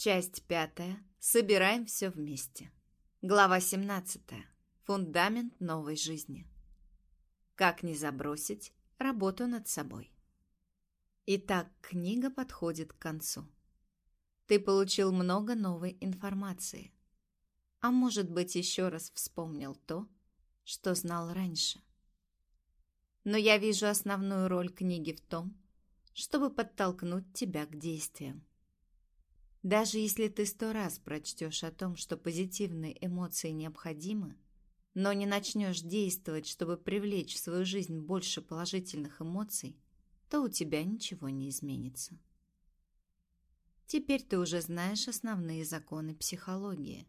Часть пятая. Собираем все вместе. Глава 17. Фундамент новой жизни. Как не забросить работу над собой. Итак, книга подходит к концу. Ты получил много новой информации. А может быть, еще раз вспомнил то, что знал раньше. Но я вижу основную роль книги в том, чтобы подтолкнуть тебя к действиям. Даже если ты сто раз прочтешь о том, что позитивные эмоции необходимы, но не начнешь действовать, чтобы привлечь в свою жизнь больше положительных эмоций, то у тебя ничего не изменится. Теперь ты уже знаешь основные законы психологии.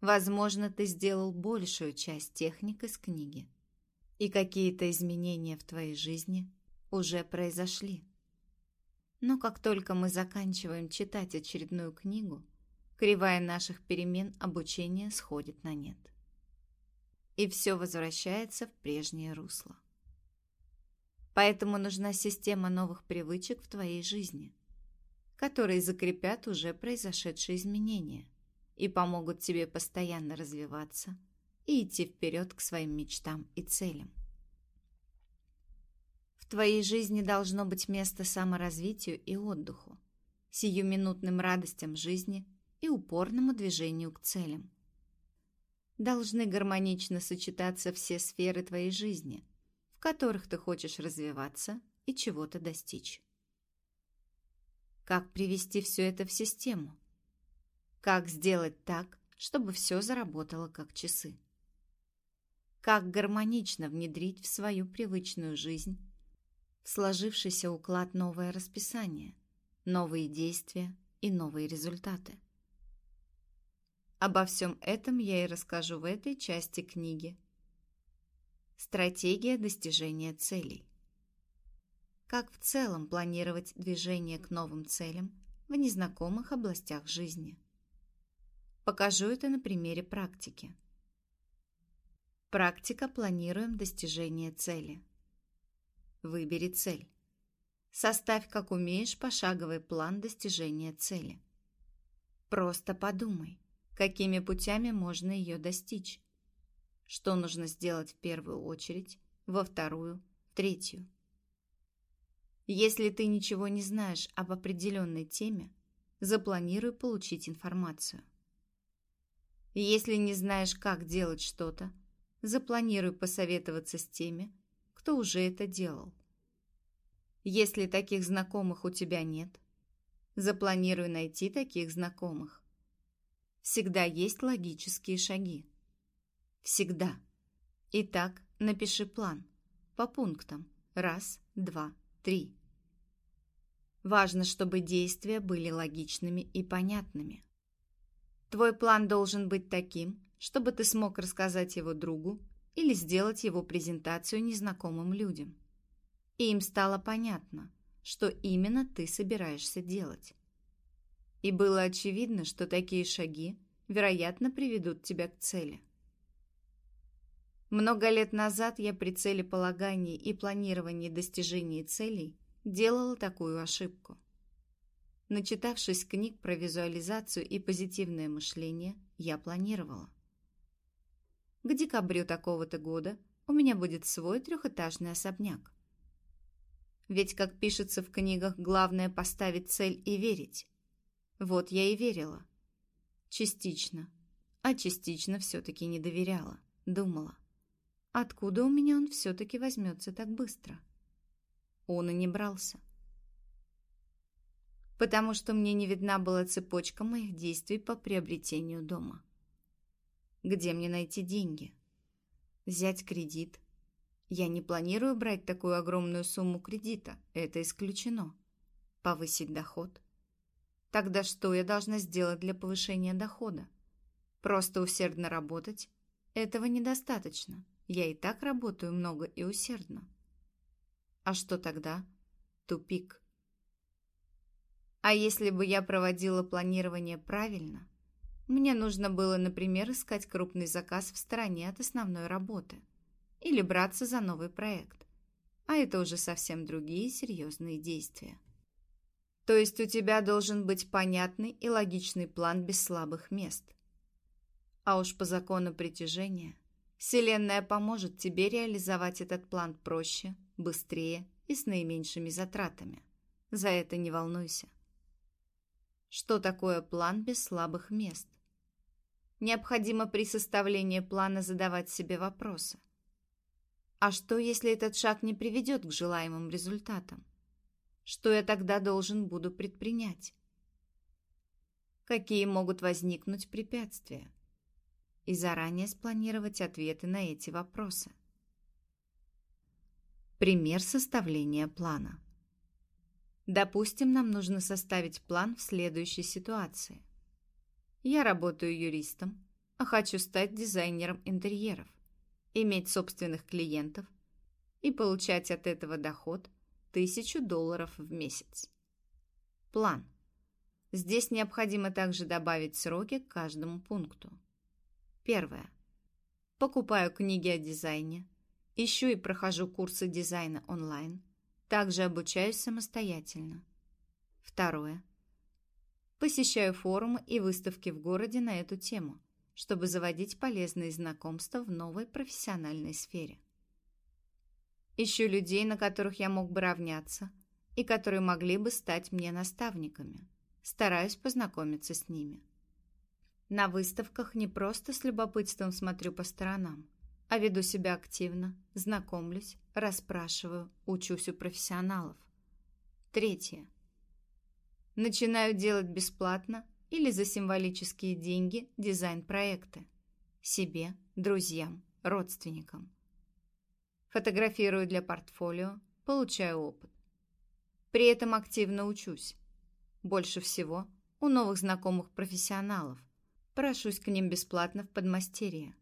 Возможно, ты сделал большую часть техник из книги – и какие-то изменения в твоей жизни уже произошли. Но как только мы заканчиваем читать очередную книгу, кривая наших перемен обучения сходит на нет. И все возвращается в прежнее русло. Поэтому нужна система новых привычек в твоей жизни, которые закрепят уже произошедшие изменения и помогут тебе постоянно развиваться – и идти вперед к своим мечтам и целям. В твоей жизни должно быть место саморазвитию и отдыху, сиюминутным радостям жизни и упорному движению к целям. Должны гармонично сочетаться все сферы твоей жизни, в которых ты хочешь развиваться и чего-то достичь. Как привести все это в систему? Как сделать так, чтобы все заработало как часы? как гармонично внедрить в свою привычную жизнь в сложившийся уклад новое расписание, новые действия и новые результаты. Обо всем этом я и расскажу в этой части книги. Стратегия достижения целей. Как в целом планировать движение к новым целям в незнакомых областях жизни. Покажу это на примере практики. Практика «Планируем достижение цели». Выбери цель. Составь, как умеешь, пошаговый план достижения цели. Просто подумай, какими путями можно ее достичь. Что нужно сделать в первую очередь, во вторую, третью. Если ты ничего не знаешь об определенной теме, запланируй получить информацию. Если не знаешь, как делать что-то, запланируй посоветоваться с теми, кто уже это делал. Если таких знакомых у тебя нет, запланируй найти таких знакомых. Всегда есть логические шаги. Всегда. Итак, напиши план. По пунктам. Раз, два, три. Важно, чтобы действия были логичными и понятными. Твой план должен быть таким, чтобы ты смог рассказать его другу или сделать его презентацию незнакомым людям. И им стало понятно, что именно ты собираешься делать. И было очевидно, что такие шаги, вероятно, приведут тебя к цели. Много лет назад я при целеполагании и планировании достижения целей делала такую ошибку. Начитавшись книг про визуализацию и позитивное мышление, я планировала. К декабрю такого-то года у меня будет свой трехэтажный особняк. Ведь, как пишется в книгах, главное поставить цель и верить. Вот я и верила. Частично. А частично все-таки не доверяла. Думала. Откуда у меня он все-таки возьмется так быстро? Он и не брался. Потому что мне не видна была цепочка моих действий по приобретению дома. Где мне найти деньги? Взять кредит? Я не планирую брать такую огромную сумму кредита. Это исключено. Повысить доход? Тогда что я должна сделать для повышения дохода? Просто усердно работать? Этого недостаточно. Я и так работаю много и усердно. А что тогда? Тупик. А если бы я проводила планирование правильно – мне нужно было, например, искать крупный заказ в стороне от основной работы или браться за новый проект. А это уже совсем другие серьезные действия. То есть у тебя должен быть понятный и логичный план без слабых мест. А уж по закону притяжения Вселенная поможет тебе реализовать этот план проще, быстрее и с наименьшими затратами. За это не волнуйся. Что такое план без слабых мест? Необходимо при составлении плана задавать себе вопросы. А что, если этот шаг не приведет к желаемым результатам? Что я тогда должен буду предпринять? Какие могут возникнуть препятствия? И заранее спланировать ответы на эти вопросы. Пример составления плана. Допустим, нам нужно составить план в следующей ситуации. Я работаю юристом, а хочу стать дизайнером интерьеров, иметь собственных клиентов и получать от этого доход тысячу долларов в месяц. План. Здесь необходимо также добавить сроки к каждому пункту. Первое. Покупаю книги о дизайне, ищу и прохожу курсы дизайна онлайн, также обучаюсь самостоятельно. Второе. Посещаю форумы и выставки в городе на эту тему, чтобы заводить полезные знакомства в новой профессиональной сфере. Ищу людей, на которых я мог бы равняться, и которые могли бы стать мне наставниками. Стараюсь познакомиться с ними. На выставках не просто с любопытством смотрю по сторонам, а веду себя активно, знакомлюсь, расспрашиваю, учусь у профессионалов. Третье. Начинаю делать бесплатно или за символические деньги дизайн-проекты. Себе, друзьям, родственникам. Фотографирую для портфолио, получаю опыт. При этом активно учусь. Больше всего у новых знакомых профессионалов. Прошусь к ним бесплатно в подмастерье.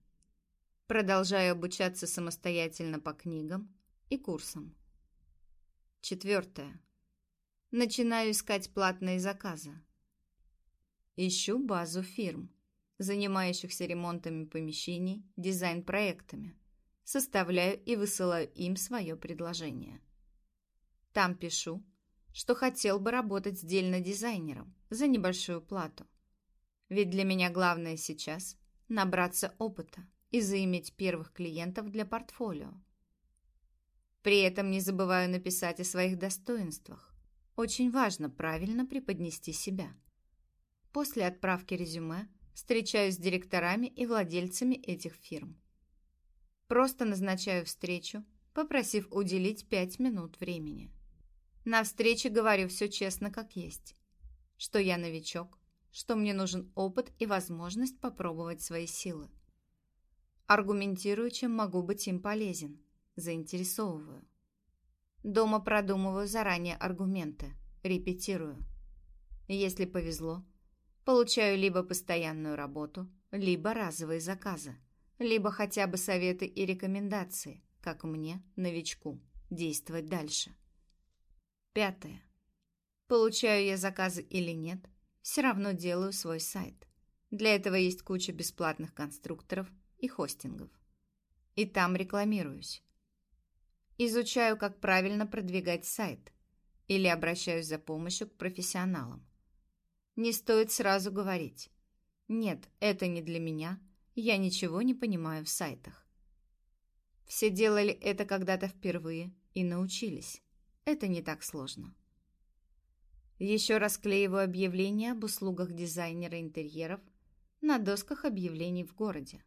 Продолжаю обучаться самостоятельно по книгам и курсам. Четвертое. Начинаю искать платные заказы. Ищу базу фирм, занимающихся ремонтами помещений, дизайн-проектами составляю и высылаю им свое предложение. Там пишу, что хотел бы работать сдельно дизайнером за небольшую плату. Ведь для меня главное сейчас – набраться опыта и заиметь первых клиентов для портфолио. При этом не забываю написать о своих достоинствах. Очень важно правильно преподнести себя. После отправки резюме встречаюсь с директорами и владельцами этих фирм. Просто назначаю встречу, попросив уделить пять минут времени. На встрече говорю все честно, как есть. Что я новичок, что мне нужен опыт и возможность попробовать свои силы. Аргументирую, чем могу быть им полезен. Заинтересовываю. Дома продумываю заранее аргументы, репетирую. Если повезло, получаю либо постоянную работу, либо разовые заказы либо хотя бы советы и рекомендации, как мне, новичку, действовать дальше. Пятое. Получаю я заказы или нет, все равно делаю свой сайт. Для этого есть куча бесплатных конструкторов и хостингов. И там рекламируюсь. Изучаю, как правильно продвигать сайт или обращаюсь за помощью к профессионалам. Не стоит сразу говорить «Нет, это не для меня», я ничего не понимаю в сайтах. Все делали это когда-то впервые и научились. Это не так сложно. Еще расклеиваю объявления об услугах дизайнера интерьеров на досках объявлений в городе.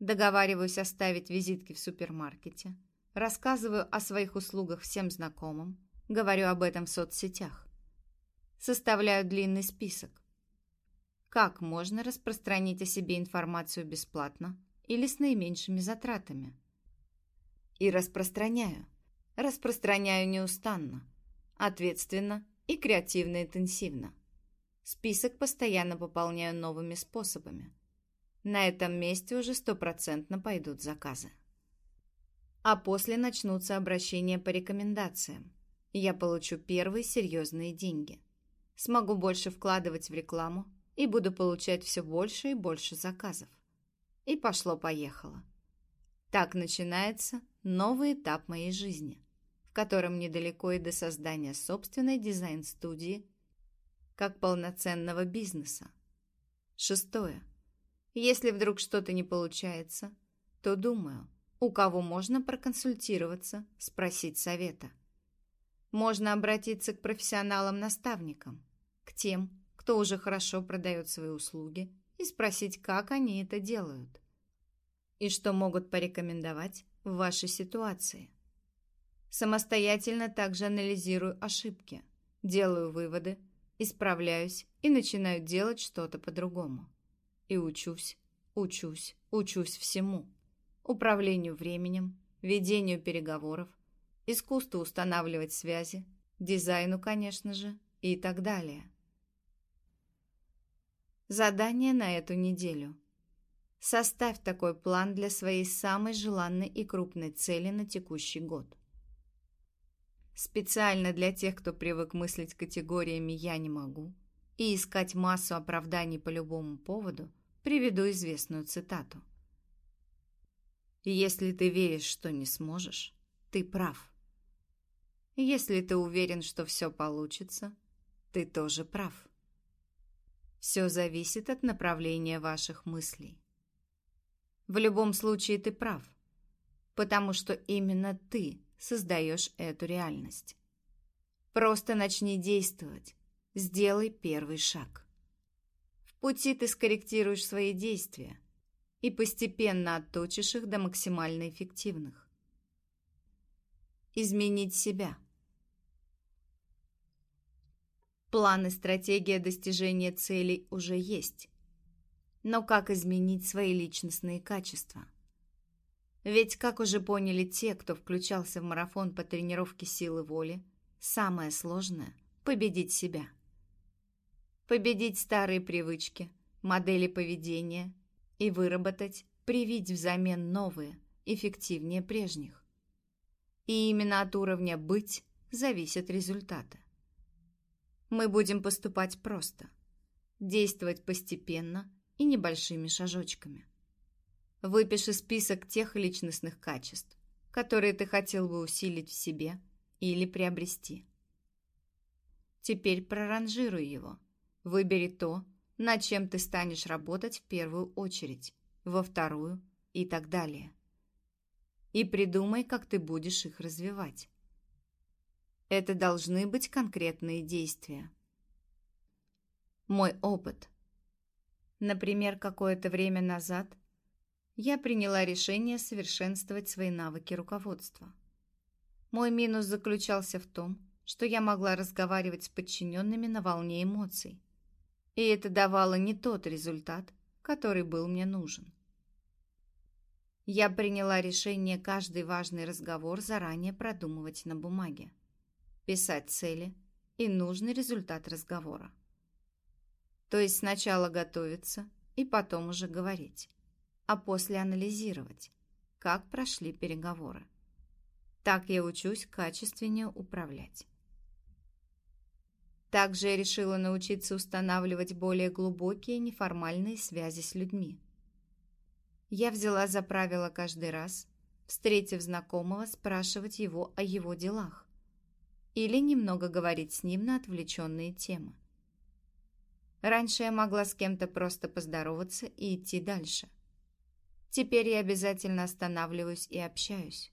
Договариваюсь оставить визитки в супермаркете, рассказываю о своих услугах всем знакомым, говорю об этом в соцсетях. Составляю длинный список, как можно распространить о себе информацию бесплатно или с наименьшими затратами? И распространяю. Распространяю неустанно, ответственно и креативно-интенсивно. Список постоянно пополняю новыми способами. На этом месте уже стопроцентно пойдут заказы. А после начнутся обращения по рекомендациям. Я получу первые серьезные деньги. Смогу больше вкладывать в рекламу и буду получать все больше и больше заказов. И пошло-поехало. Так начинается новый этап моей жизни, в котором недалеко и до создания собственной дизайн-студии как полноценного бизнеса. Шестое. Если вдруг что-то не получается, то думаю, у кого можно проконсультироваться, спросить совета. Можно обратиться к профессионалам-наставникам, к тем, кто уже хорошо продает свои услуги, и спросить, как они это делают. И что могут порекомендовать в вашей ситуации. Самостоятельно также анализирую ошибки, делаю выводы, исправляюсь и начинаю делать что-то по-другому. И учусь, учусь, учусь всему. Управлению временем, ведению переговоров, искусству устанавливать связи, дизайну, конечно же, и так далее. Задание на эту неделю. Составь такой план для своей самой желанной и крупной цели на текущий год. Специально для тех, кто привык мыслить категориями «я не могу» и искать массу оправданий по любому поводу, приведу известную цитату. «Если ты веришь, что не сможешь, ты прав. Если ты уверен, что все получится, ты тоже прав. Все зависит от направления ваших мыслей. В любом случае ты прав, потому что именно ты создаешь эту реальность. Просто начни действовать, сделай первый шаг. В пути ты скорректируешь свои действия и постепенно отточишь их до максимально эффективных. Изменить себя – План и стратегия достижения целей уже есть. Но как изменить свои личностные качества? Ведь, как уже поняли те, кто включался в марафон по тренировке силы воли, самое сложное – победить себя. Победить старые привычки, модели поведения и выработать, привить взамен новые, эффективнее прежних. И именно от уровня «быть» зависят результаты. Мы будем поступать просто. Действовать постепенно и небольшими шажочками. Выпиши список тех личностных качеств, которые ты хотел бы усилить в себе или приобрести. Теперь проранжируй его. Выбери то, над чем ты станешь работать в первую очередь, во вторую и так далее. И придумай, как ты будешь их развивать. Это должны быть конкретные действия. Мой опыт. Например, какое-то время назад я приняла решение совершенствовать свои навыки руководства. Мой минус заключался в том, что я могла разговаривать с подчиненными на волне эмоций. И это давало не тот результат, который был мне нужен. Я приняла решение каждый важный разговор заранее продумывать на бумаге писать цели и нужный результат разговора. То есть сначала готовиться и потом уже говорить, а после анализировать, как прошли переговоры. Так я учусь качественнее управлять. Также я решила научиться устанавливать более глубокие неформальные связи с людьми. Я взяла за правило каждый раз, встретив знакомого, спрашивать его о его делах или немного говорить с ним на отвлеченные темы. Раньше я могла с кем-то просто поздороваться и идти дальше. Теперь я обязательно останавливаюсь и общаюсь.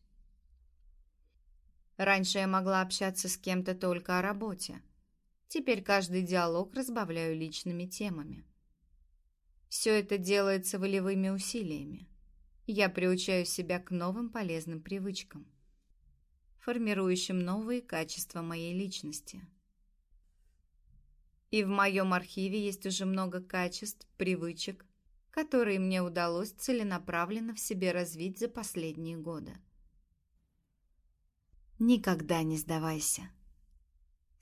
Раньше я могла общаться с кем-то только о работе. Теперь каждый диалог разбавляю личными темами. Все это делается волевыми усилиями. Я приучаю себя к новым полезным привычкам формирующим новые качества моей личности. И в моем архиве есть уже много качеств, привычек, которые мне удалось целенаправленно в себе развить за последние годы. Никогда не сдавайся.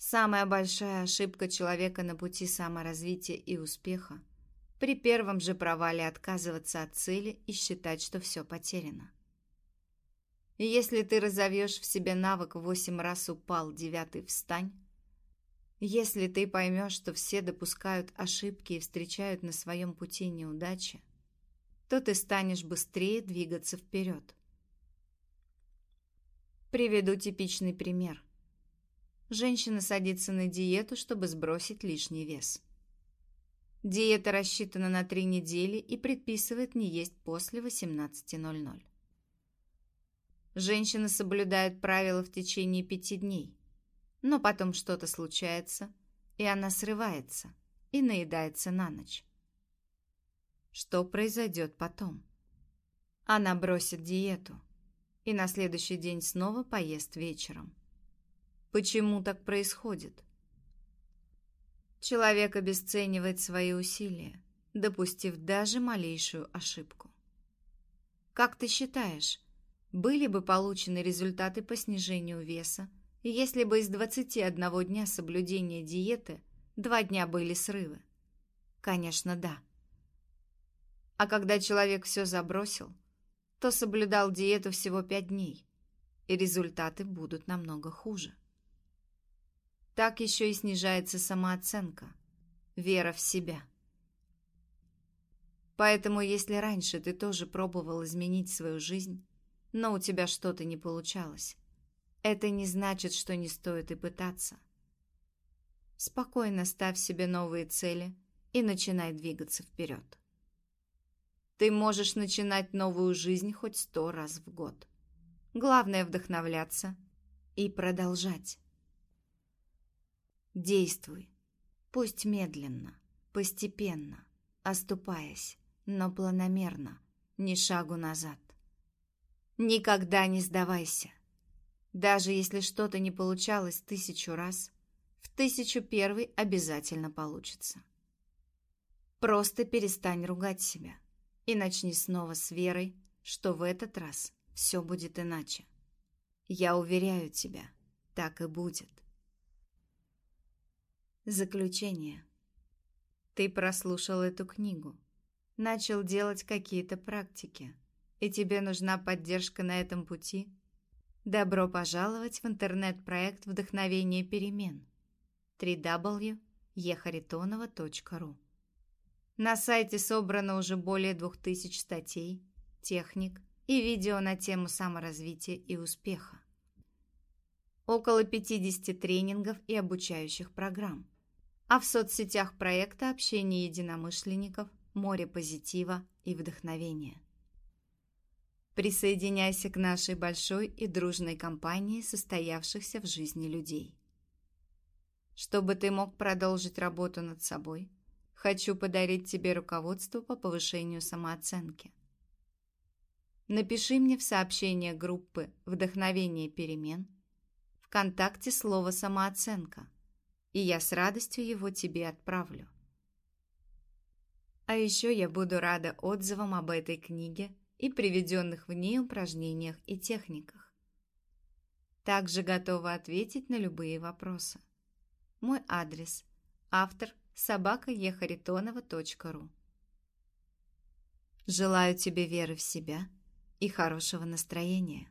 Самая большая ошибка человека на пути саморазвития и успеха – при первом же провале отказываться от цели и считать, что все потеряно. И если ты разовьешь в себе навык восемь раз упал, девятый встань, если ты поймешь, что все допускают ошибки и встречают на своем пути неудачи, то ты станешь быстрее двигаться вперед. Приведу типичный пример. Женщина садится на диету, чтобы сбросить лишний вес. Диета рассчитана на три недели и предписывает не есть после 18.00. Женщина соблюдает правила в течение пяти дней, но потом что-то случается, и она срывается и наедается на ночь. Что произойдет потом? Она бросит диету и на следующий день снова поест вечером. Почему так происходит? Человек обесценивает свои усилия, допустив даже малейшую ошибку. Как ты считаешь, были бы получены результаты по снижению веса, если бы из 21 дня соблюдения диеты два дня были срывы? Конечно, да. А когда человек все забросил, то соблюдал диету всего пять дней, и результаты будут намного хуже. Так еще и снижается самооценка, вера в себя. Поэтому, если раньше ты тоже пробовал изменить свою жизнь, но у тебя что-то не получалось, это не значит, что не стоит и пытаться. Спокойно ставь себе новые цели и начинай двигаться вперед. Ты можешь начинать новую жизнь хоть сто раз в год. Главное вдохновляться и продолжать. Действуй. Пусть медленно, постепенно, оступаясь, но планомерно, ни шагу назад. Никогда не сдавайся. Даже если что-то не получалось тысячу раз, в тысячу первый обязательно получится. Просто перестань ругать себя и начни снова с верой, что в этот раз все будет иначе. Я уверяю тебя, так и будет. Заключение. Ты прослушал эту книгу, начал делать какие-то практики, и тебе нужна поддержка на этом пути? Добро пожаловать в интернет-проект «Вдохновение перемен» www.ехаритонова.ру На сайте собрано уже более двух тысяч статей, техник и видео на тему саморазвития и успеха. Около 50 тренингов и обучающих программ а в соцсетях проекта общение единомышленников, море позитива и вдохновения. Присоединяйся к нашей большой и дружной компании состоявшихся в жизни людей. Чтобы ты мог продолжить работу над собой, хочу подарить тебе руководство по повышению самооценки. Напиши мне в сообщение группы «Вдохновение перемен» ВКонтакте слово «Самооценка» и я с радостью его тебе отправлю. А еще я буду рада отзывам об этой книге и приведенных в ней упражнениях и техниках. Также готова ответить на любые вопросы. Мой адрес – автор собакаехаритонова.ру Желаю тебе веры в себя и хорошего настроения.